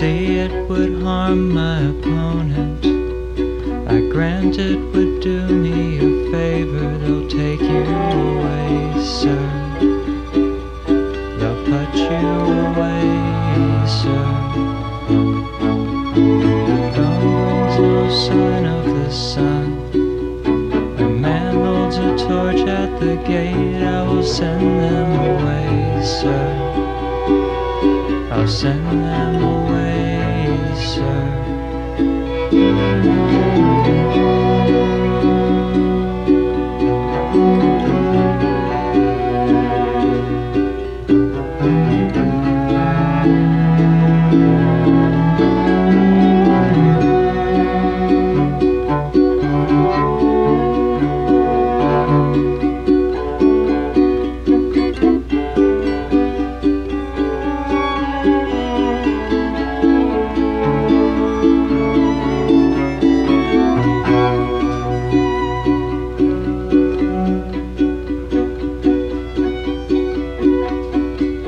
say it would harm my opponent. I grant it would do me a favor, they'll take you away, sir. They'll put you away, sir. No sign of the sun. A man holds a torch at the gate, I will send them away, sir. I'll send them away. Música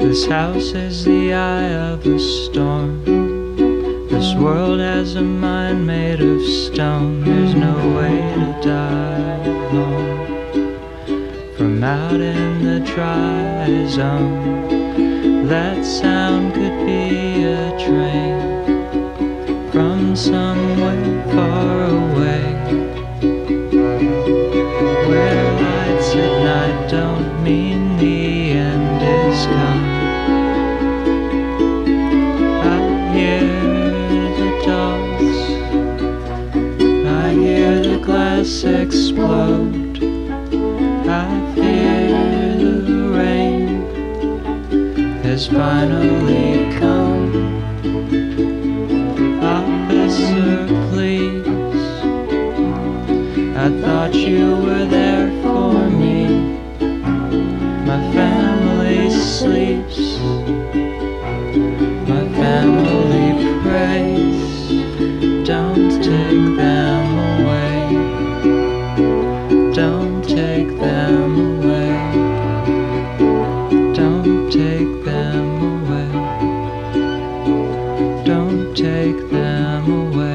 This house is the eye of a storm. This world has a mind made of stone. There's no way to die from out in the dry zone. That sound could be a train from somewhere glass explode. I fear the rain has finally come. Ah, Officer, please. I thought you were them away. Don't take them away. Don't take them away.